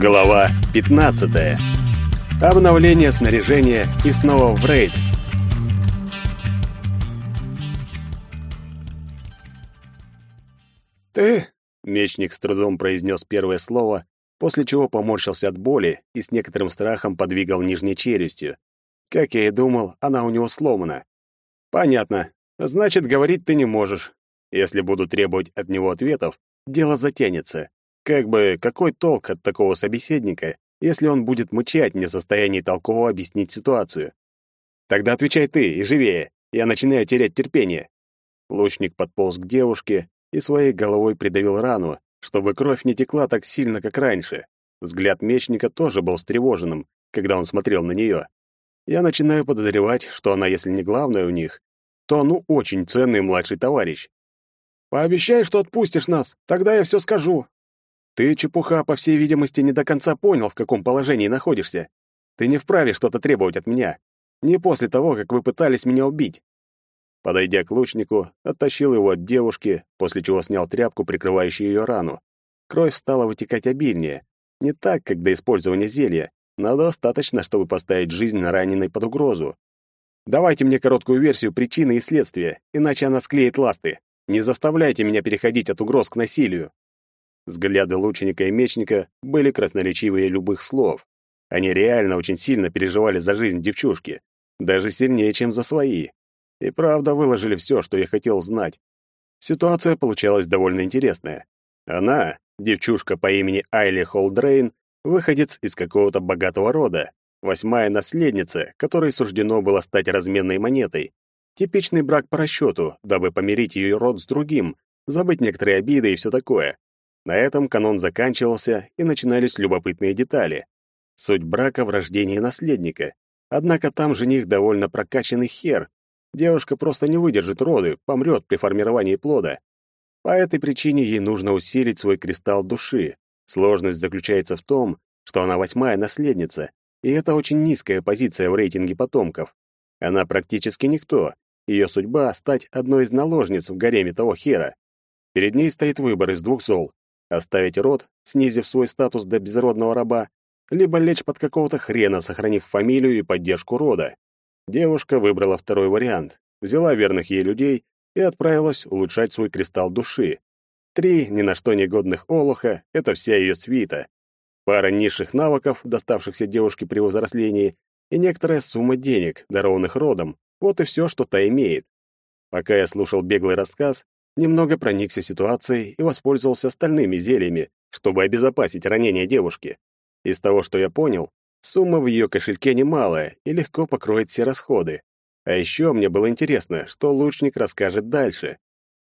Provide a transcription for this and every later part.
Глава 15. Обновление снаряжения и снова в рейд. «Ты...» — мечник с трудом произнес первое слово, после чего поморщился от боли и с некоторым страхом подвигал нижней челюстью. Как я и думал, она у него сломана. «Понятно. Значит, говорить ты не можешь. Если буду требовать от него ответов, дело затянется. Как бы, какой толк от такого собеседника, если он будет мычать не в состоянии толково объяснить ситуацию? Тогда отвечай ты, и живее. Я начинаю терять терпение. Лучник подполз к девушке и своей головой придавил рану, чтобы кровь не текла так сильно, как раньше. Взгляд мечника тоже был встревоженным, когда он смотрел на нее. Я начинаю подозревать, что она, если не главная у них, то ну очень ценный младший товарищ. «Пообещай, что отпустишь нас, тогда я все скажу», ты, чепуха, по всей видимости, не до конца понял, в каком положении находишься. Ты не вправе что-то требовать от меня. Не после того, как вы пытались меня убить. Подойдя к лучнику, оттащил его от девушки, после чего снял тряпку, прикрывающую ее рану. Кровь стала вытекать обильнее. Не так, как до использования зелья, но достаточно, чтобы поставить жизнь раненой под угрозу. Давайте мне короткую версию причины и следствия, иначе она склеит ласты. Не заставляйте меня переходить от угроз к насилию. Взгляды лучника и мечника были красноречивее любых слов. Они реально очень сильно переживали за жизнь девчушки, даже сильнее, чем за свои. И правда выложили все, что я хотел знать. Ситуация получалась довольно интересная. Она, девчушка по имени Айли Холдрейн, выходец из какого-то богатого рода, восьмая наследница, которой суждено было стать разменной монетой. Типичный брак по расчету, дабы помирить ее род с другим, забыть некоторые обиды и все такое. На этом канон заканчивался, и начинались любопытные детали. Суть брака в рождении наследника. Однако там жених довольно прокачанный хер. Девушка просто не выдержит роды, помрет при формировании плода. По этой причине ей нужно усилить свой кристалл души. Сложность заключается в том, что она восьмая наследница, и это очень низкая позиция в рейтинге потомков. Она практически никто. Ее судьба — стать одной из наложниц в гареме того хера. Перед ней стоит выбор из двух зол Оставить род, снизив свой статус до безродного раба, либо лечь под какого-то хрена, сохранив фамилию и поддержку рода. Девушка выбрала второй вариант, взяла верных ей людей и отправилась улучшать свой кристалл души. Три ни на что негодных олуха — это вся ее свита. Пара низших навыков, доставшихся девушке при взрослении, и некоторая сумма денег, дарованных родом. Вот и все, что та имеет. Пока я слушал беглый рассказ, немного проникся ситуацией и воспользовался остальными зельями, чтобы обезопасить ранение девушки. Из того, что я понял, сумма в ее кошельке немалая и легко покроет все расходы. А еще мне было интересно, что лучник расскажет дальше.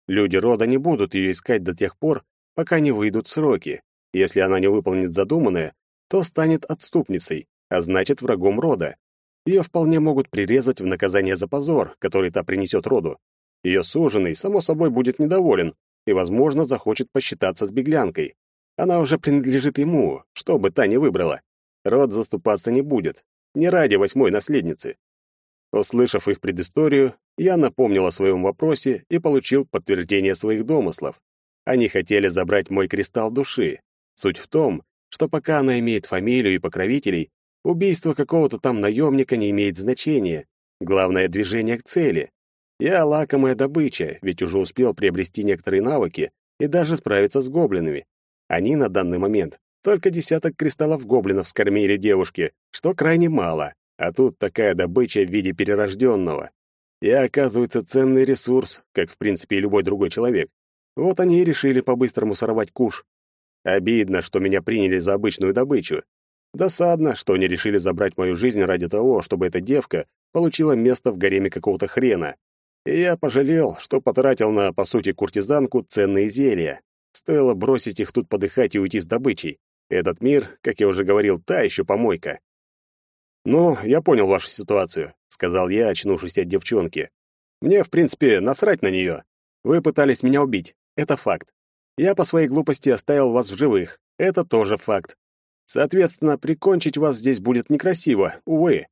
Люди рода не будут ее искать до тех пор, пока не выйдут сроки. Если она не выполнит задуманное, то станет отступницей, а значит врагом рода. Ее вполне могут прирезать в наказание за позор, который та принесет роду. Ее суженый, само собой, будет недоволен и, возможно, захочет посчитаться с беглянкой. Она уже принадлежит ему, что бы та ни выбрала. Род заступаться не будет, не ради восьмой наследницы. Услышав их предысторию, я напомнил о своем вопросе и получил подтверждение своих домыслов. Они хотели забрать мой кристалл души. Суть в том, что пока она имеет фамилию и покровителей, убийство какого-то там наемника не имеет значения. Главное — движение к цели. Я лакомая добыча, ведь уже успел приобрести некоторые навыки и даже справиться с гоблинами. Они на данный момент только десяток кристаллов гоблинов скормили девушке, что крайне мало, а тут такая добыча в виде перерожденного. Я, оказывается, ценный ресурс, как, в принципе, и любой другой человек. Вот они и решили по-быстрому сорвать куш. Обидно, что меня приняли за обычную добычу. Досадно, что они решили забрать мою жизнь ради того, чтобы эта девка получила место в гареме какого-то хрена. И я пожалел, что потратил на, по сути, куртизанку ценные зелья. Стоило бросить их тут подыхать и уйти с добычей. Этот мир, как я уже говорил, та еще помойка. «Ну, я понял вашу ситуацию», — сказал я, очнувшись от девчонки. «Мне, в принципе, насрать на нее. Вы пытались меня убить. Это факт. Я по своей глупости оставил вас в живых. Это тоже факт. Соответственно, прикончить вас здесь будет некрасиво, увы.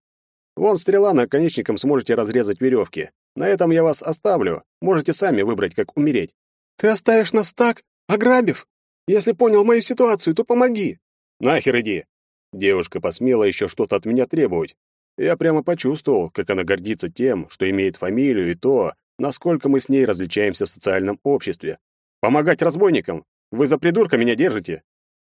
Вон стрела наконечником сможете разрезать веревки. На этом я вас оставлю. Можете сами выбрать, как умереть. Ты оставишь нас так, ограбив? Если понял мою ситуацию, то помоги. Нахер иди!» Девушка посмела еще что-то от меня требовать. Я прямо почувствовал, как она гордится тем, что имеет фамилию и то, насколько мы с ней различаемся в социальном обществе. «Помогать разбойникам? Вы за придурка меня держите?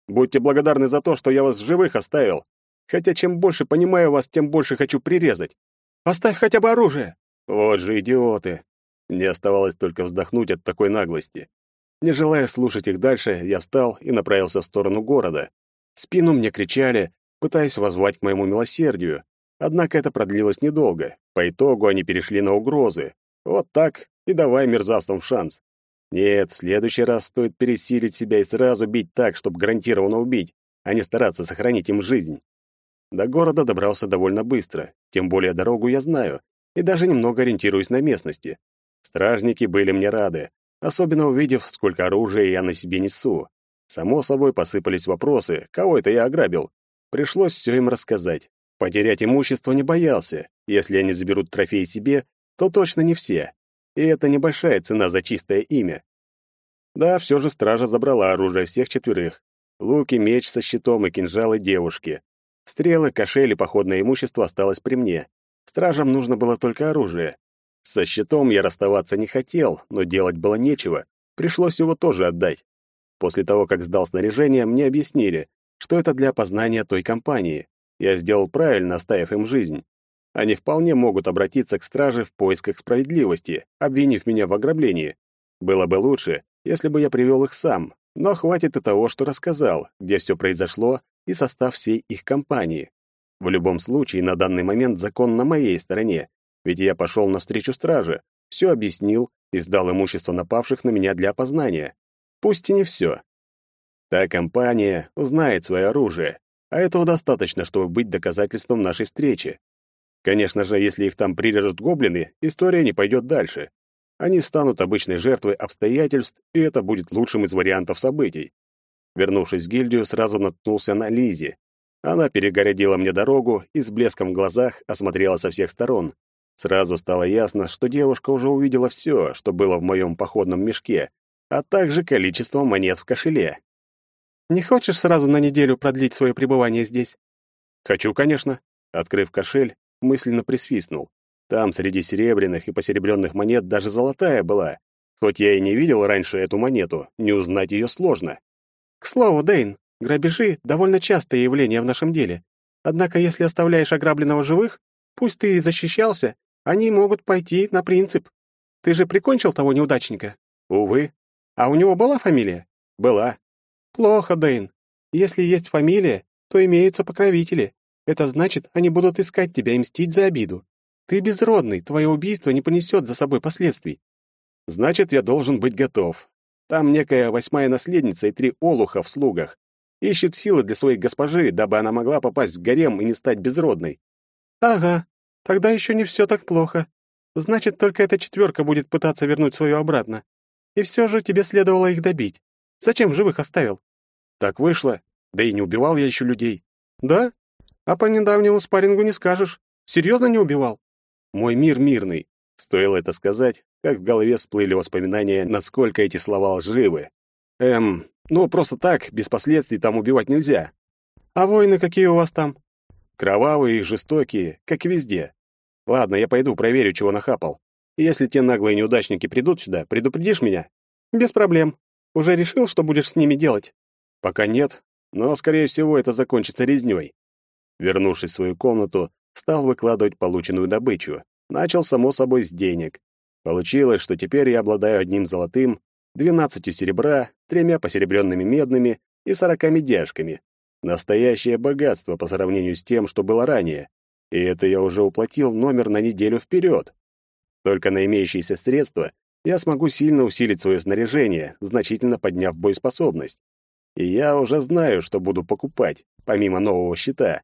Будьте благодарны за то, что я вас живых оставил. Хотя чем больше понимаю вас, тем больше хочу прирезать. Поставь хотя бы оружие!» Вот же идиоты. Мне оставалось только вздохнуть от такой наглости. Не желая слушать их дальше, я встал и направился в сторону города. В спину мне кричали, пытаясь воззвать к моему милосердию. Однако это продлилось недолго. По итогу они перешли на угрозы. Вот так и давай мерзавцам шанс. Нет, в следующий раз стоит пересилить себя и сразу бить так, чтобы гарантированно убить, а не стараться сохранить им жизнь. До города добрался довольно быстро, тем более дорогу я знаю, и даже немного ориентируюсь на местности. Стражники были мне рады, особенно увидев, сколько оружия я на себе несу. Само собой посыпались вопросы, кого это я ограбил. Пришлось все им рассказать. Потерять имущество не боялся. Если они заберут трофей себе, то точно не все. И это небольшая цена за чистое имя. Да, все же стража забрала оружие всех четверых. Луки, меч со щитом и кинжалы девушки. Стрелы, кошель и походное имущество осталось при мне. Стражам нужно было только оружие. Со щитом я расставаться не хотел, но делать было нечего. Пришлось его тоже отдать. После того, как сдал снаряжение, мне объяснили, что это для опознания той компании. Я сделал правильно, оставив им жизнь. Они вполне могут обратиться к страже в поисках справедливости, обвинив меня в ограблении. Было бы лучше, если бы я привел их сам, но хватит и того, что рассказал, где все произошло и состав всей их компании. В любом случае, на данный момент закон на моей стороне, ведь я пошел навстречу страже, все объяснил и сдал имущество напавших на меня для опознания. Пусть и не все. Та компания узнает свое оружие, а этого достаточно, чтобы быть доказательством нашей встречи. Конечно же, если их там прирежут гоблины, история не пойдет дальше. Они станут обычной жертвой обстоятельств, и это будет лучшим из вариантов событий. Вернувшись в гильдию, сразу наткнулся на Лизи. Она перегородила мне дорогу и с блеском в глазах осмотрела со всех сторон. Сразу стало ясно, что девушка уже увидела все, что было в моем походном мешке, а также количество монет в кошеле. «Не хочешь сразу на неделю продлить свое пребывание здесь?» «Хочу, конечно». Открыв кошель, мысленно присвистнул. Там среди серебряных и посеребренных монет даже золотая была. Хоть я и не видел раньше эту монету, не узнать ее сложно. «К слову, Дэйн, грабежи — довольно частое явление в нашем деле. Однако если оставляешь ограбленного живых, пусть ты и защищался, они могут пойти на принцип. Ты же прикончил того неудачника?» «Увы. А у него была фамилия?» «Была». «Плохо, Дэйн. Если есть фамилия, то имеются покровители. Это значит, они будут искать тебя и мстить за обиду. Ты безродный, твое убийство не понесет за собой последствий. Значит, я должен быть готов. Там некая восьмая наследница и три олуха в слугах. Ищут силы для своей госпожи, дабы она могла попасть в гарем и не стать безродной. Ага, тогда еще не все так плохо. Значит, только эта четверка будет пытаться вернуть свою обратно. И все же тебе следовало их добить. Зачем живых оставил? Так вышло. Да и не убивал я еще людей. Да? А по недавнему спаррингу не скажешь. Серьезно не убивал? Мой мир мирный. Стоило это сказать, как в голове всплыли воспоминания, насколько эти слова лживы. Эм, ну просто так, без последствий там убивать нельзя. А войны какие у вас там? Кровавые и жестокие, как и везде. Ладно, я пойду проверю, чего нахапал. Если те наглые неудачники придут сюда, предупредишь меня? Без проблем. Уже решил, что будешь с ними делать? Пока нет, но, скорее всего, это закончится резнёй. Вернувшись в свою комнату, стал выкладывать полученную добычу. Начал, само собой, с денег. Получилось, что теперь я обладаю одним золотым, двенадцатью серебра, тремя посеребренными медными и сорока медяшками. Настоящее богатство по сравнению с тем, что было ранее. И это я уже уплатил номер на неделю вперед. Только на имеющиеся средства я смогу сильно усилить свое снаряжение, значительно подняв боеспособность. И я уже знаю, что буду покупать, помимо нового щита.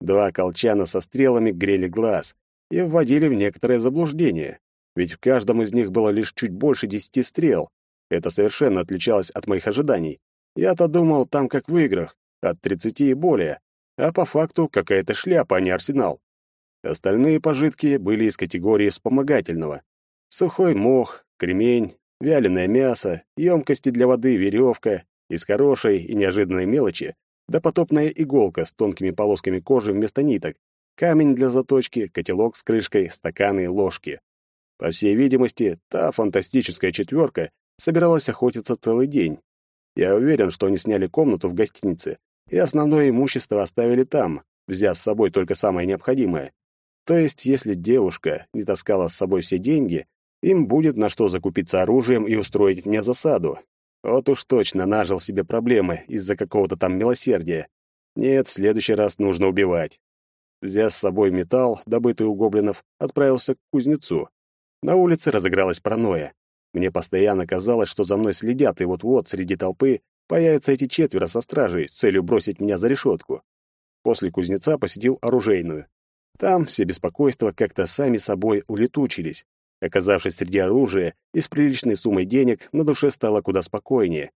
Два колчана со стрелами грели глаз и вводили в некоторое заблуждение, ведь в каждом из них было лишь чуть больше десяти стрел. Это совершенно отличалось от моих ожиданий. Я-то думал, там как в играх, от тридцати и более, а по факту какая-то шляпа, а не арсенал. Остальные пожитки были из категории вспомогательного. Сухой мох, кремень, вяленое мясо, емкости для воды, веревка. Из хорошей и неожиданной мелочи допотопная иголка с тонкими полосками кожи вместо ниток, камень для заточки, котелок с крышкой, стаканы и ложки. По всей видимости, та фантастическая четверка собиралась охотиться целый день. Я уверен, что они сняли комнату в гостинице, и основное имущество оставили там, взяв с собой только самое необходимое. То есть, если девушка не таскала с собой все деньги, им будет на что закупиться оружием и устроить мне засаду. Вот уж точно нажил себе проблемы из-за какого-то там милосердия. Нет, в следующий раз нужно убивать. Взяв с собой металл, добытый у гоблинов, отправился к кузнецу. На улице разыгралась паранойя. Мне постоянно казалось, что за мной следят, и вот-вот среди толпы появятся эти четверо со стражей с целью бросить меня за решетку. После кузнеца посетил оружейную. Там все беспокойства как-то сами собой улетучились. Оказавшись среди оружия и с приличной суммой денег, на душе стало куда спокойнее.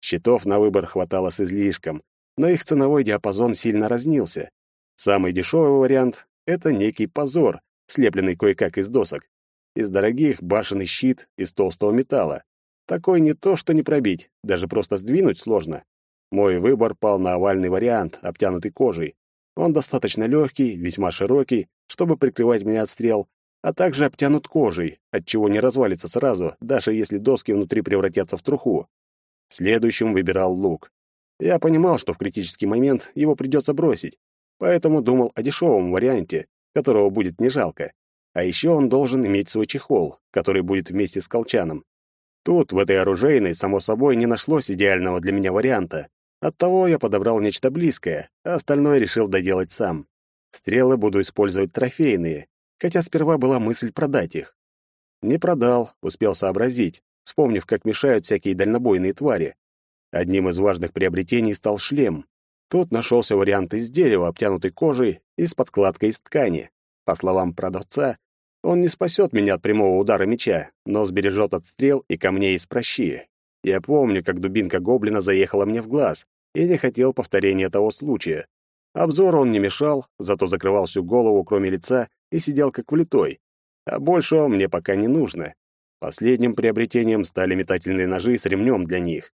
Щитов на выбор хватало с излишком, но их ценовой диапазон сильно разнился. Самый дешевый вариант — это некий позор, слепленный кое-как из досок. Из дорогих — башенный щит из толстого металла. Такой не то, что не пробить, даже просто сдвинуть сложно. Мой выбор пал на овальный вариант, обтянутый кожей. Он достаточно легкий, весьма широкий, чтобы прикрывать меня от стрел, а также обтянут кожей, отчего не развалится сразу, даже если доски внутри превратятся в труху. Следующим выбирал лук. Я понимал, что в критический момент его придется бросить, поэтому думал о дешевом варианте, которого будет не жалко. А еще он должен иметь свой чехол, который будет вместе с колчаном. Тут, в этой оружейной, само собой, не нашлось идеального для меня варианта. Оттого я подобрал нечто близкое, а остальное решил доделать сам. Стрелы буду использовать трофейные, хотя сперва была мысль продать их. Не продал, успел сообразить, вспомнив, как мешают всякие дальнобойные твари. Одним из важных приобретений стал шлем. Тут нашелся вариант из дерева, обтянутый кожей и с подкладкой из ткани. По словам продавца, он не спасет меня от прямого удара меча, но сбережет от стрел и камней из прощи. Я помню, как дубинка гоблина заехала мне в глаз, и не хотел повторения того случая. Обзор он не мешал, зато закрывал всю голову, кроме лица, и сидел как влитой. А большего мне пока не нужно. Последним приобретением стали метательные ножи с ремнем для них.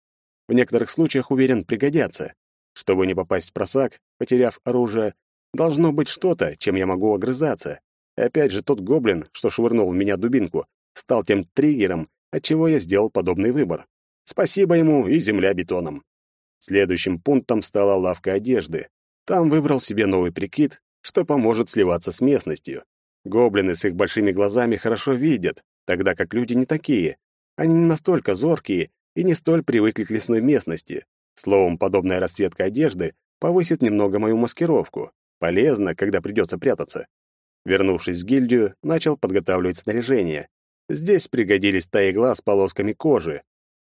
В некоторых случаях, уверен, пригодятся. Чтобы не попасть в просак, потеряв оружие, должно быть что-то, чем я могу огрызаться. И опять же, тот гоблин, что швырнул в меня дубинку, стал тем триггером, отчего я сделал подобный выбор. Спасибо ему и земля бетоном. Следующим пунктом стала лавка одежды. Там выбрал себе новый прикид, что поможет сливаться с местностью. Гоблины с их большими глазами хорошо видят, тогда как люди не такие. Они не настолько зоркие и не столь привыкли к лесной местности. Словом, подобная расцветка одежды повысит немного мою маскировку. Полезно, когда придется прятаться. Вернувшись в гильдию, начал подготавливать снаряжение. Здесь пригодились та игла с полосками кожи.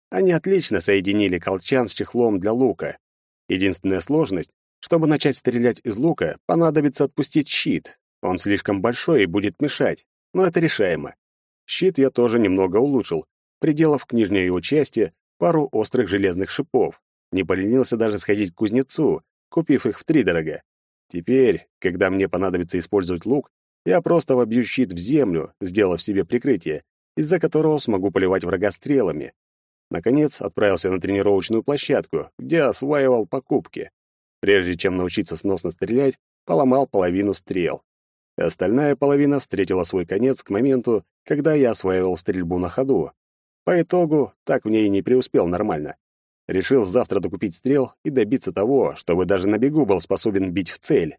Они отлично соединили колчан с чехлом для лука. Единственная сложность чтобы начать стрелять из лука, понадобится отпустить щит. Он слишком большой и будет мешать, но это решаемо. Щит я тоже немного улучшил, приделав к нижней его части пару острых железных шипов. Не поленился даже сходить к кузнецу, купив их втридорога. Теперь, когда мне понадобится использовать лук, я просто вобью щит в землю, сделав себе прикрытие, из-за которого смогу поливать врага стрелами. Наконец, отправился на тренировочную площадку, где осваивал покупки. Прежде чем научиться сносно стрелять, поломал половину стрел. Остальная половина встретила свой конец к моменту, когда я осваивал стрельбу на ходу. По итогу, так в ней не преуспел нормально. Решил завтра докупить стрел и добиться того, чтобы даже на бегу был способен бить в цель.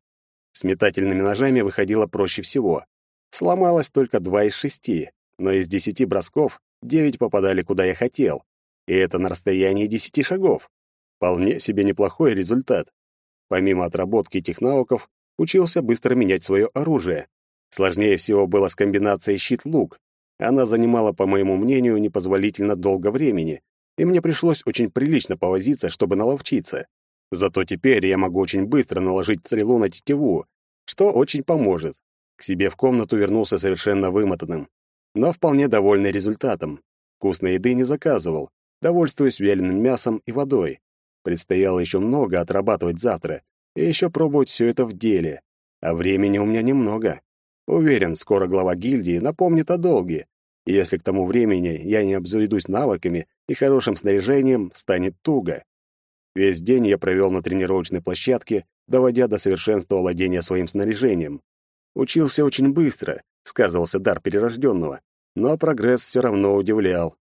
С метательными ножами выходило проще всего. Сломалось только два из шести, но из десяти бросков девять попадали куда я хотел. И это на расстоянии десяти шагов. Вполне себе неплохой результат. Помимо отработки этих навыков, учился быстро менять свое оружие. Сложнее всего было с комбинацией щит-лук. Она занимала, по моему мнению, непозволительно долго времени, и мне пришлось очень прилично повозиться, чтобы наловчиться. Зато теперь я могу очень быстро наложить стрелу на тетиву, что очень поможет. К себе в комнату вернулся совершенно вымотанным, но вполне довольный результатом. Вкусной еды не заказывал, довольствуясь вяленым мясом и водой. Предстояло еще много отрабатывать завтра, и еще пробовать все это в деле. А времени у меня немного. Уверен, скоро глава гильдии напомнит о долге. И если к тому времени я не обзаведусь навыками и хорошим снаряжением, станет туго. Весь день я провел на тренировочной площадке, доводя до совершенства владения своим снаряжением. Учился очень быстро, сказывался дар перерожденного, но прогресс все равно удивлял.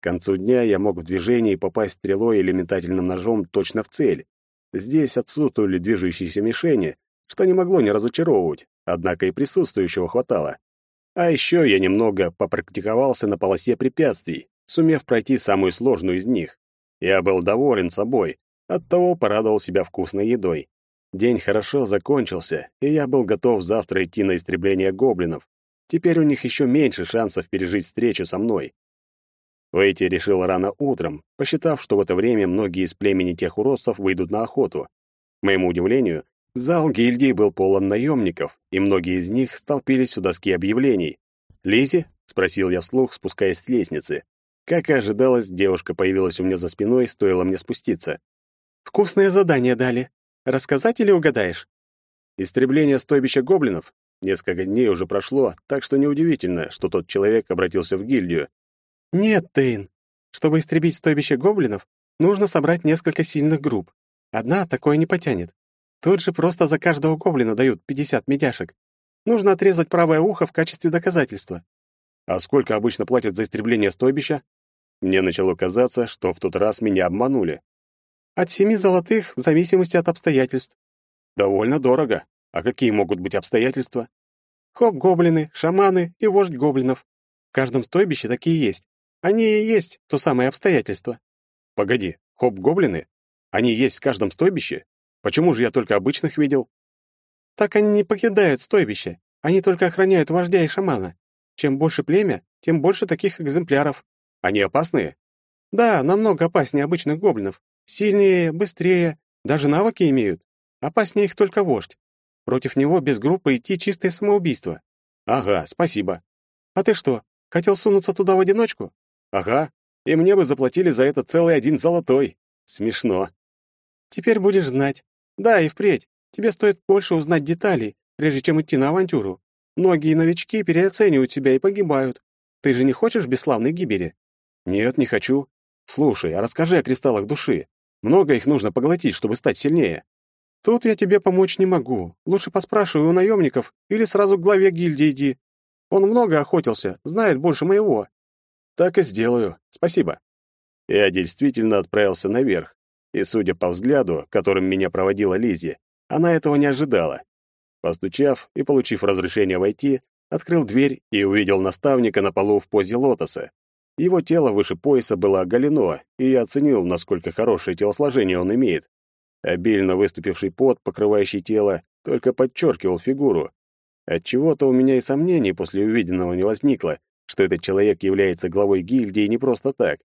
К концу дня я мог в движении попасть стрелой или метательным ножом точно в цель. Здесь отсутствовали движущиеся мишени, что не могло не разочаровывать, однако и присутствующего хватало. А еще я немного попрактиковался на полосе препятствий, сумев пройти самую сложную из них. Я был доволен собой, оттого порадовал себя вкусной едой. День хорошо закончился, и я был готов завтра идти на истребление гоблинов. Теперь у них еще меньше шансов пережить встречу со мной. Выйти решил рано утром, посчитав, что в это время многие из племени тех уродцев выйдут на охоту. К моему удивлению, зал гильдии был полон наемников, и многие из них столпились у доски объявлений. «Лизи?» — спросил я вслух, спускаясь с лестницы. Как и ожидалось, девушка появилась у меня за спиной, стоило мне спуститься. «Вкусное задание дали. Рассказать или угадаешь?» «Истребление стойбища гоблинов?» Несколько дней уже прошло, так что неудивительно, что тот человек обратился в гильдию. «Нет, Тейн. Чтобы истребить стойбище гоблинов, нужно собрать несколько сильных групп. Одна такое не потянет. Тут же просто за каждого гоблина дают 50 медяшек. Нужно отрезать правое ухо в качестве доказательства. А сколько обычно платят за истребление стойбища? Мне начало казаться, что в тот раз меня обманули. От семи золотых в зависимости от обстоятельств. Довольно дорого. А какие могут быть обстоятельства? Хоп-гоблины, шаманы и вождь гоблинов. В каждом стойбище такие есть. Они и есть то самое обстоятельство. Погоди, хоп-гоблины? Они есть в каждом стойбище? Почему же я только обычных видел? Так они не покидают стойбище. Они только охраняют вождя и шамана. Чем больше племя, тем больше таких экземпляров. Они опасные? Да, намного опаснее обычных гоблинов. Сильнее, быстрее, даже навыки имеют. Опаснее их только вождь. Против него без группы идти чистое самоубийство. Ага, спасибо. А ты что, хотел сунуться туда в одиночку? Ага, и мне бы заплатили за это целый один золотой. Смешно. Теперь будешь знать. Да, и впредь. Тебе стоит больше узнать деталей, прежде чем идти на авантюру. Многие новички переоценивают себя и погибают. Ты же не хочешь бесславной гибели? Нет, не хочу. Слушай, а расскажи о кристаллах души. Много их нужно поглотить, чтобы стать сильнее. Тут я тебе помочь не могу. Лучше поспрашивай у наемников или сразу к главе гильдии иди. Он много охотился, знает больше моего. Так и сделаю. Спасибо. Я действительно отправился наверх, и, судя по взгляду, которым меня проводила Лизи, она этого не ожидала. Постучав и получив разрешение войти, открыл дверь и увидел наставника на полу в позе лотоса. Его тело выше пояса было оголено, и я оценил, насколько хорошее телосложение он имеет. Обильно выступивший пот, покрывающий тело, только подчеркивал фигуру. Отчего-то у меня и сомнений после увиденного не возникло, что этот человек является главой гильдии не просто так.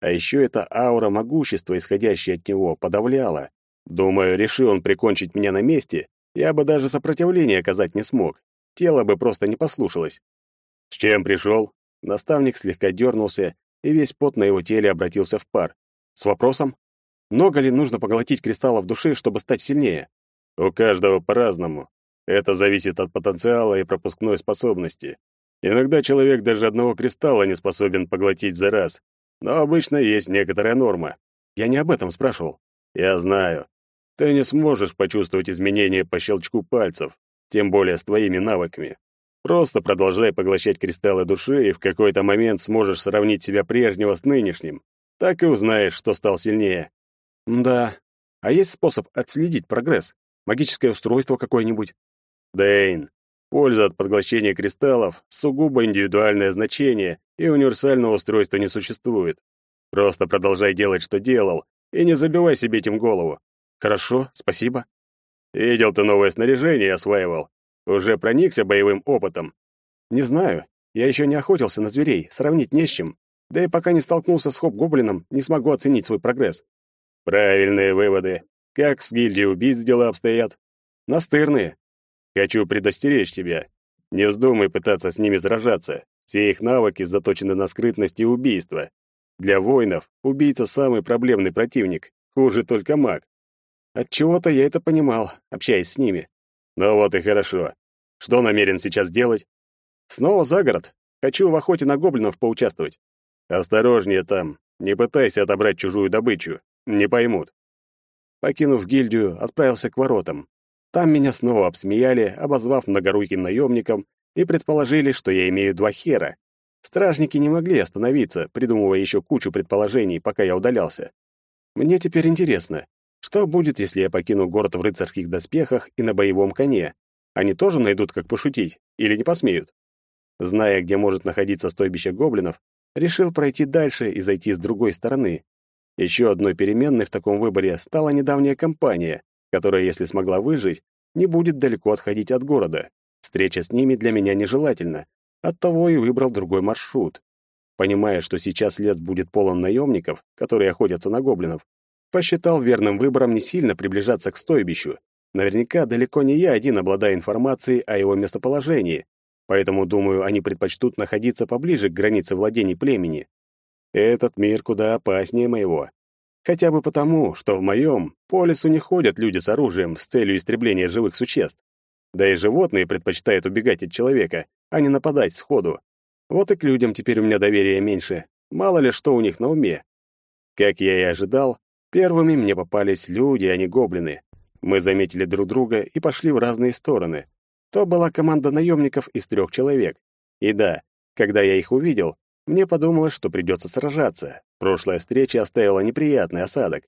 А еще эта аура могущества, исходящая от него, подавляла. Думаю, решил он прикончить меня на месте, я бы даже сопротивления оказать не смог. Тело бы просто не послушалось. С чем пришел? Наставник слегка дернулся, и весь пот на его теле обратился в пар. С вопросом? Много ли нужно поглотить кристаллов души, чтобы стать сильнее? У каждого по-разному. Это зависит от потенциала и пропускной способности. Иногда человек даже одного кристалла не способен поглотить за раз, но обычно есть некоторая норма. Я не об этом спрашивал. Я знаю. Ты не сможешь почувствовать изменения по щелчку пальцев, тем более с твоими навыками. Просто продолжай поглощать кристаллы души, и в какой-то момент сможешь сравнить себя прежнего с нынешним. Так и узнаешь, что стал сильнее. Да. А есть способ отследить прогресс? Магическое устройство какое-нибудь? Дэйн, польза от поглощения кристаллов — сугубо индивидуальное значение, и универсального устройства не существует. Просто продолжай делать, что делал, и не забивай себе этим голову. Хорошо, спасибо. Видел ты новое снаряжение осваивал. Уже проникся боевым опытом. Не знаю. Я еще не охотился на зверей, сравнить не с чем. Да и пока не столкнулся с хоп-гоблином, не смогу оценить свой прогресс. Правильные выводы. Как с гильдией убийц дела обстоят? Настырные. Хочу предостеречь тебя. Не вздумай пытаться с ними сражаться. Все их навыки заточены на скрытность и убийство. Для воинов убийца самый проблемный противник. Хуже только маг. От чего-то я это понимал, общаясь с ними. Ну вот и хорошо. Что намерен сейчас делать? Снова за город. Хочу в охоте на гоблинов поучаствовать. Осторожнее там. Не пытайся отобрать чужую добычу. Не поймут. покинув гильдию, отправился к воротам. Там меня снова обсмеяли, обозвав многоруким наемником, и предположили, что я имею два хера. Стражники не могли остановиться, придумывая еще кучу предположений, пока я удалялся. Мне теперь интересно, что будет, если я покину город в рыцарских доспехах и на боевом коне? Они тоже найдут, как пошутить, или не посмеют? Зная, где может находиться стойбище гоблинов, решил пройти дальше и зайти с другой стороны. Еще одной переменной в таком выборе стала недавняя кампания, которая, если смогла выжить, не будет далеко отходить от города. Встреча с ними для меня нежелательна, оттого и выбрал другой маршрут. Понимая, что сейчас лес будет полон наемников, которые охотятся на гоблинов, посчитал верным выбором не сильно приближаться к стойбищу. Наверняка далеко не я один обладаю информацией о его местоположении, поэтому, думаю, они предпочтут находиться поближе к границе владений племени. Этот мир куда опаснее моего. Хотя бы потому, что в моем по лесу не ходят люди с оружием с целью истребления живых существ. Да и животные предпочитают убегать от человека, а не нападать сходу. Вот и к людям теперь у меня доверия меньше. Мало ли что у них на уме. Как я и ожидал, первыми мне попались люди, а не гоблины. Мы заметили друг друга и пошли в разные стороны. То была команда наемников из трех человек. И да, когда я их увидел, мне подумалось, что придется сражаться. Прошлая встреча оставила неприятный осадок.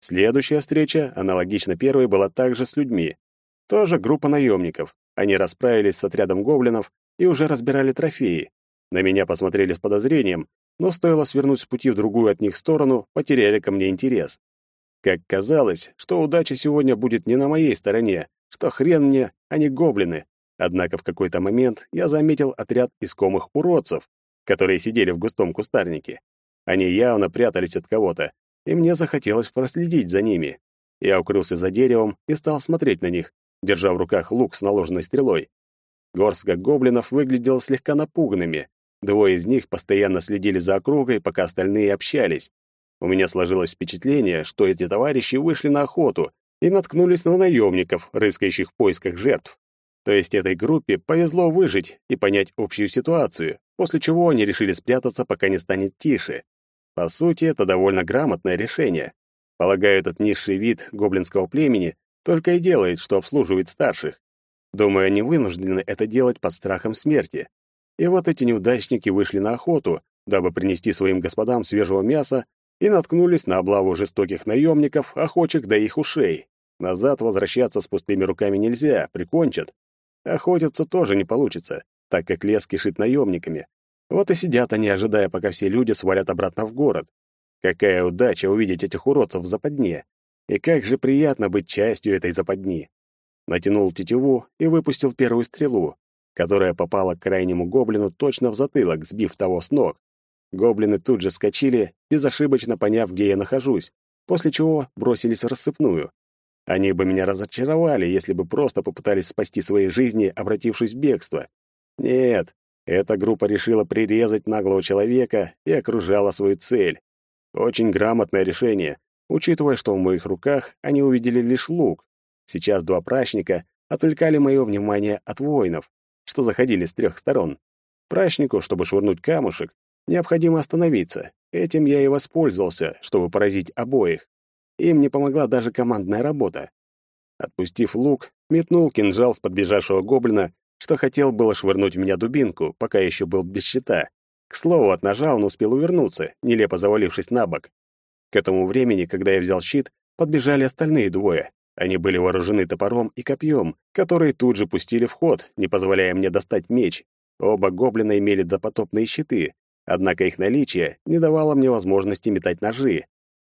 Следующая встреча, аналогично первой, была также с людьми. Тоже группа наемников. Они расправились с отрядом гоблинов и уже разбирали трофеи. На меня посмотрели с подозрением, но стоило свернуть с пути в другую от них сторону, потеряли ко мне интерес. Как казалось, что удача сегодня будет не на моей стороне, что хрен мне, а не гоблины. Однако в какой-то момент я заметил отряд искомых уродцев, которые сидели в густом кустарнике. Они явно прятались от кого-то, и мне захотелось проследить за ними. Я укрылся за деревом и стал смотреть на них, держа в руках лук с наложенной стрелой. Горстка гоблинов выглядела слегка напуганными. Двое из них постоянно следили за округой, пока остальные общались. У меня сложилось впечатление, что эти товарищи вышли на охоту и наткнулись на наемников, рыскающих в поисках жертв. То есть этой группе повезло выжить и понять общую ситуацию, после чего они решили спрятаться, пока не станет тише. По сути, это довольно грамотное решение. Полагаю, этот низший вид гоблинского племени только и делает, что обслуживает старших. Думаю, они вынуждены это делать под страхом смерти. И вот эти неудачники вышли на охоту, дабы принести своим господам свежего мяса, и наткнулись на облаву жестоких наемников, охочих до их ушей. Назад возвращаться с пустыми руками нельзя, прикончат. Охотиться тоже не получится, так как лес кишит наемниками. Вот и сидят они, ожидая, пока все люди свалят обратно в город. Какая удача увидеть этих уродцев в западне. И как же приятно быть частью этой западни. Натянул тетиву и выпустил первую стрелу, которая попала к крайнему гоблину точно в затылок, сбив того с ног. Гоблины тут же скочили, безошибочно поняв, где я нахожусь, после чего бросились в рассыпную. Они бы меня разочаровали, если бы просто попытались спасти свои жизни, обратившись в бегство. Нет, эта группа решила прирезать наглого человека и окружала свою цель. Очень грамотное решение, учитывая, что в моих руках они увидели лишь лук. Сейчас два прачника отвлекали мое внимание от воинов, что заходили с трех сторон. Прачнику, чтобы швырнуть камушек, необходимо остановиться. Этим я и воспользовался, чтобы поразить обоих. Им не помогла даже командная работа. Отпустив лук, метнул кинжал в подбежавшего гоблина, что хотел было швырнуть в меня дубинку, пока еще был без щита. К слову, от ножа он успел увернуться, нелепо завалившись на бок. К этому времени, когда я взял щит, подбежали остальные двое. Они были вооружены топором и копьем, которые тут же пустили в ход, не позволяя мне достать меч. Оба гоблина имели допотопные щиты, однако их наличие не давало мне возможности метать ножи.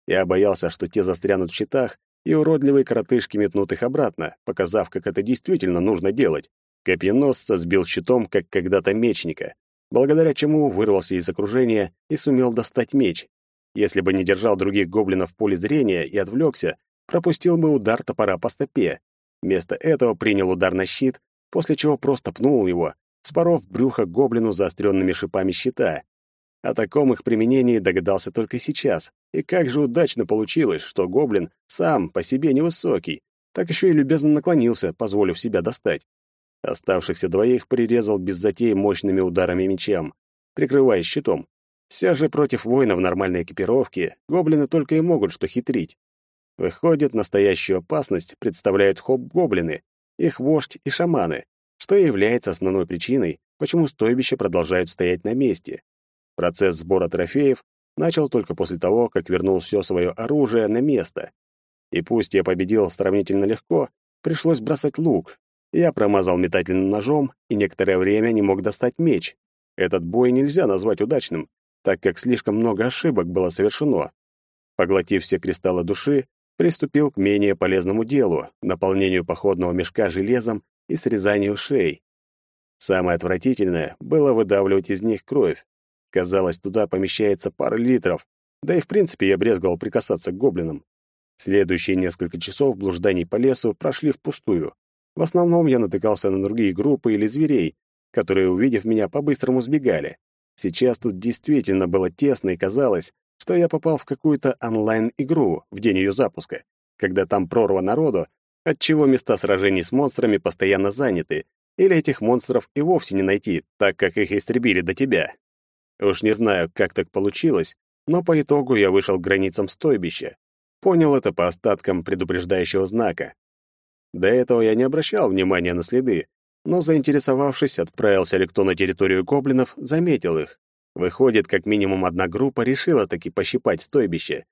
Я боялся, что те застрянут в щитах, и уродливые коротышки метнут их обратно, показав, как это действительно нужно делать. Копьеносца сбил щитом, как когда-то мечника, благодаря чему вырвался из окружения и сумел достать меч. Если бы не держал других гоблинов в поле зрения и отвлекся, пропустил бы удар топора по стопе. Вместо этого принял удар на щит, после чего просто пнул его, споров брюхо гоблину заостренными шипами щита. О таком их применении догадался только сейчас. И как же удачно получилось, что гоблин сам по себе невысокий, так еще и любезно наклонился, позволив себя достать. Оставшихся двоих прирезал без затей мощными ударами мечом, прикрываясь щитом. Вся же против воина в нормальной экипировке гоблины только и могут что хитрить. Выходит, настоящую опасность представляют хоп-гоблины, их вождь и шаманы, что и является основной причиной, почему стойбища продолжают стоять на месте. Процесс сбора трофеев начал только после того, как вернул все свое оружие на место. И пусть я победил сравнительно легко, пришлось бросать лук. Я промазал метательным ножом и некоторое время не мог достать меч. Этот бой нельзя назвать удачным, так как слишком много ошибок было совершено. Поглотив все кристаллы души, приступил к менее полезному делу — наполнению походного мешка железом и срезанию шеи. Самое отвратительное было выдавливать из них кровь. Казалось, туда помещается пара литров, да и в принципе я брезговал прикасаться к гоблинам. Следующие несколько часов блужданий по лесу прошли впустую. В основном я натыкался на другие группы или зверей, которые, увидев меня, по-быстрому сбегали. Сейчас тут действительно было тесно и казалось, что я попал в какую-то онлайн-игру в день ее запуска, когда там прорва народу, отчего места сражений с монстрами постоянно заняты, или этих монстров и вовсе не найти, так как их истребили до тебя. Уж не знаю, как так получилось, но по итогу я вышел к границам стойбища. Понял это по остаткам предупреждающего знака. До этого я не обращал внимания на следы, но, заинтересовавшись, отправился ли кто на территорию гоблинов, заметил их. Выходит, как минимум одна группа решила таки пощипать стойбище.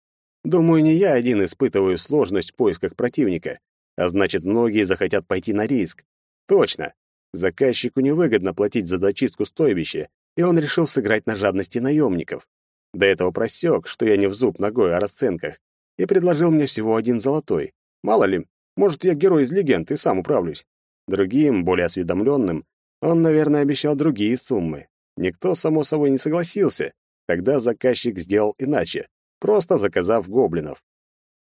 Думаю, не я один испытываю сложность в поисках противника, а значит, многие захотят пойти на риск. Точно. Заказчику невыгодно платить за зачистку стойбища, и он решил сыграть на жадности наемников. До этого просек, что я не в зуб ногой о расценках, и предложил мне всего один золотой. Мало ли, может, я герой из легенд и сам управлюсь. Другим, более осведомленным, он, наверное, обещал другие суммы. Никто, само собой, не согласился. Тогда заказчик сделал иначе, просто заказав гоблинов.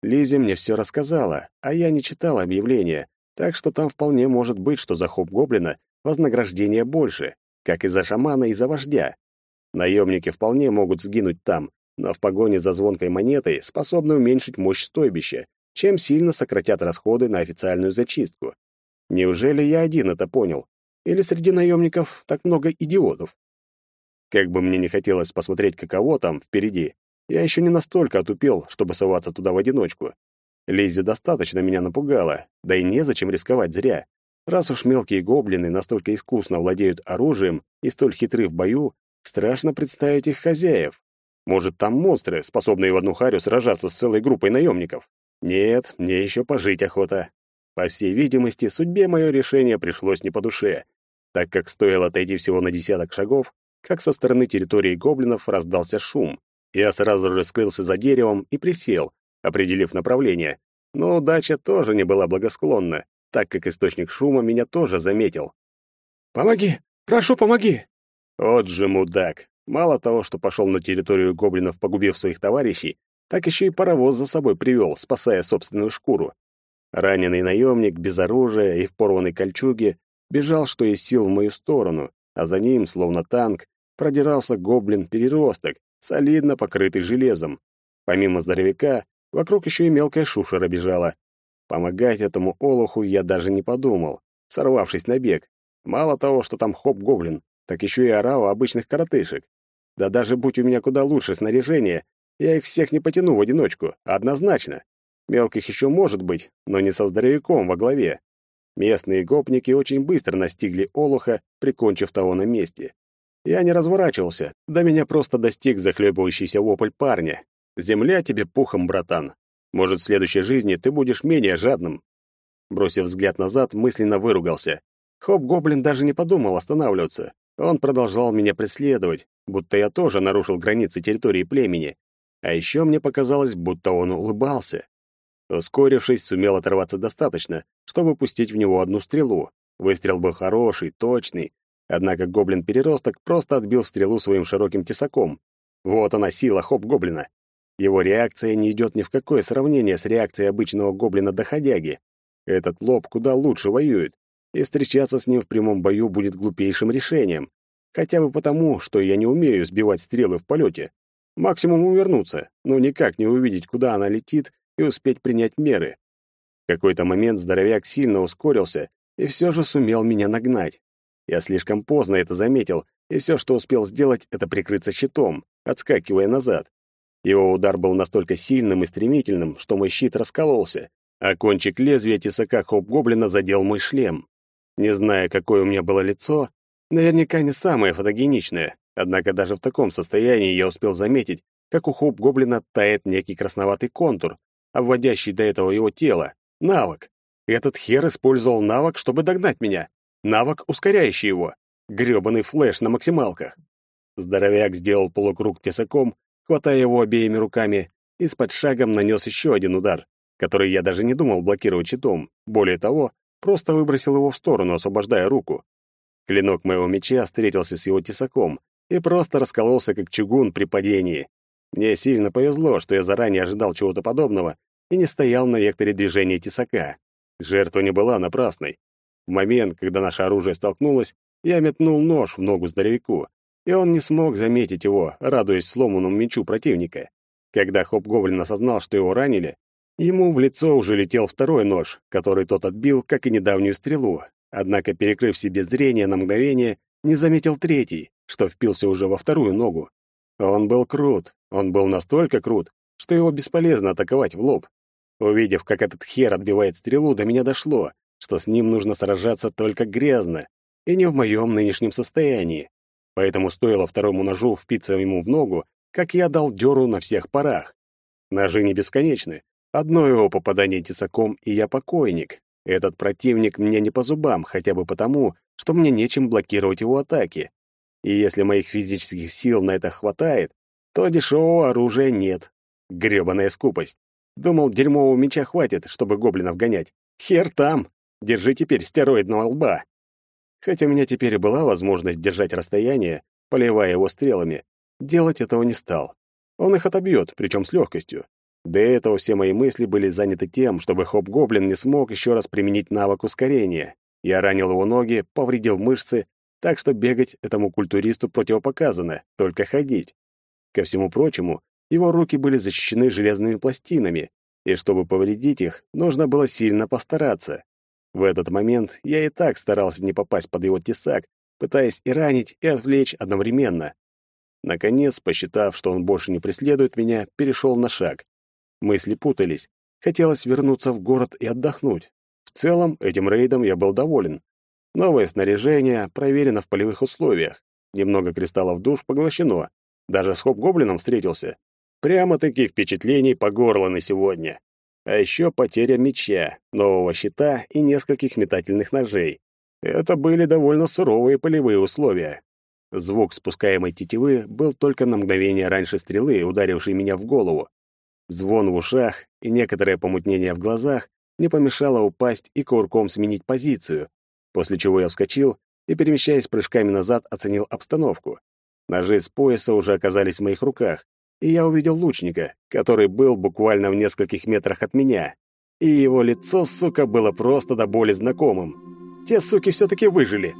Лизе мне все рассказала, а я не читал объявления, так что там вполне может быть, что за хоп гоблина вознаграждение больше, как и за шамана и за вождя. Наемники вполне могут сгинуть там, но в погоне за звонкой монетой способны уменьшить мощь стойбища, чем сильно сократят расходы на официальную зачистку. Неужели я один это понял? Или среди наемников так много идиотов? Как бы мне не хотелось посмотреть, каково там впереди, я еще не настолько отупел, чтобы соваться туда в одиночку. Лиззи достаточно меня напугала, да и незачем рисковать зря. Раз уж мелкие гоблины настолько искусно владеют оружием и столь хитры в бою, страшно представить их хозяев. Может, там монстры, способные в одну харю сражаться с целой группой наемников? Нет, мне еще пожить охота. По всей видимости, судьбе мое решение пришлось не по душе, так как стоило отойти всего на десяток шагов, как со стороны территории гоблинов раздался шум. Я сразу же скрылся за деревом и присел, определив направление. Но удача тоже не была благосклонна, так как источник шума меня тоже заметил. «Помоги! Прошу, помоги!» Вот же мудак! Мало того, что пошел на территорию гоблинов, погубив своих товарищей, так еще и паровоз за собой привел, спасая собственную шкуру. Раненый наемник без оружия и в порванной кольчуге бежал, что есть сил, в мою сторону, а за ним, словно танк, продирался гоблин-переросток, солидно покрытый железом. Помимо здоровяка, вокруг еще и мелкая шушера бежала. Помогать этому олуху я даже не подумал, сорвавшись на бег. Мало того, что там хоп-гоблин, так еще и орава обычных коротышек. Да даже будь у меня куда лучше снаряжение, я их всех не потяну в одиночку, однозначно. Мелких еще может быть, но не со здоровяком во главе. Местные гопники очень быстро настигли Олуха, прикончив того на месте. Я не разворачивался, до меня просто достиг захлебывающийся вопль парня. «Земля тебе пухом, братан. Может, в следующей жизни ты будешь менее жадным». Бросив взгляд назад, мысленно выругался. Хоп-гоблин даже не подумал останавливаться. Он продолжал меня преследовать, будто я тоже нарушил границы территории племени. А еще мне показалось, будто он улыбался. Ускорившись, сумел оторваться достаточно, чтобы пустить в него одну стрелу. Выстрел был хороший, точный. Однако гоблин-переросток просто отбил стрелу своим широким тесаком. Вот она, сила хоп-гоблина. Его реакция не идет ни в какое сравнение с реакцией обычного гоблина-доходяги. Этот лоб куда лучше воюет, и встречаться с ним в прямом бою будет глупейшим решением. Хотя бы потому, что я не умею сбивать стрелы в полете. Максимум увернуться, но никак не увидеть, куда она летит, и успеть принять меры. В какой-то момент здоровяк сильно ускорился и все же сумел меня нагнать. Я слишком поздно это заметил, и все, что успел сделать, это прикрыться щитом, отскакивая назад. Его удар был настолько сильным и стремительным, что мой щит раскололся, а кончик лезвия тесака хоп-гоблина задел мой шлем. Не зная, какое у меня было лицо, наверняка не самое фотогеничное, однако даже в таком состоянии я успел заметить, как у хоп-гоблина тает некий красноватый контур, обводящий до этого его тело, навык. Этот хер использовал навык, чтобы догнать меня. Навык, ускоряющий его. Грёбаный флеш на максималках. Здоровяк сделал полукруг тесаком, хватая его обеими руками, и с подшагом нанес еще один удар, который я даже не думал блокировать щитом. Более того, просто выбросил его в сторону, освобождая руку. Клинок моего меча встретился с его тесаком и просто раскололся, как чугун при падении. Мне сильно повезло, что я заранее ожидал чего-то подобного и не стоял на векторе движения тесака. Жертва не была напрасной. В момент, когда наше оружие столкнулось, я метнул нож в ногу здоровяку, и он не смог заметить его, радуясь сломанному мечу противника. Когда Хоп-Гоблин осознал, что его ранили, ему в лицо уже летел второй нож, который тот отбил, как и недавнюю стрелу, однако, перекрыв себе зрение на мгновение, не заметил третий, что впился уже во вторую ногу. Он был крут, он был настолько крут, что его бесполезно атаковать в лоб. Увидев, как этот хер отбивает стрелу, до меня дошло, что с ним нужно сражаться только грязно, и не в моем нынешнем состоянии. Поэтому стоило второму ножу впиться ему в ногу, как я дал дёру на всех парах. Ножи не бесконечны. Одно его попадание тесаком, и я покойник. Этот противник мне не по зубам, хотя бы потому, что мне нечем блокировать его атаки. И если моих физических сил на это хватает, то дешевого оружия нет. Грёбаная скупость. Думал, дерьмового меча хватит, чтобы гоблинов гонять. Хер там! Держи теперь стероидного лба. Хоть у меня теперь и была возможность держать расстояние, поливая его стрелами, делать этого не стал. Он их отобьет, причем с легкостью. До этого все мои мысли были заняты тем, чтобы Хоп-Гоблин не смог еще раз применить навык ускорения. Я ранил его ноги, повредил мышцы, так что бегать этому культуристу противопоказано, только ходить. Ко всему прочему, его руки были защищены железными пластинами, и чтобы повредить их, нужно было сильно постараться. В этот момент я и так старался не попасть под его тесак, пытаясь и ранить, и отвлечь одновременно. Наконец, посчитав, что он больше не преследует меня, перешел на шаг. Мысли путались. Хотелось вернуться в город и отдохнуть. В целом, этим рейдом я был доволен. Новое снаряжение проверено в полевых условиях. Немного кристаллов душ поглощено. Даже с хоп-гоблином встретился. Прямо-таки впечатлений по горло на сегодня. А еще потеря меча, нового щита и нескольких метательных ножей. Это были довольно суровые полевые условия. Звук спускаемой тетивы был только на мгновение раньше стрелы, ударившей меня в голову. Звон в ушах и некоторое помутнение в глазах не помешало упасть и курком сменить позицию, после чего я вскочил и, перемещаясь прыжками назад, оценил обстановку. Ножи с пояса уже оказались в моих руках, и я увидел лучника, который был буквально в нескольких метрах от меня. И его лицо, сука, было просто до боли знакомым. Те суки все-таки выжили.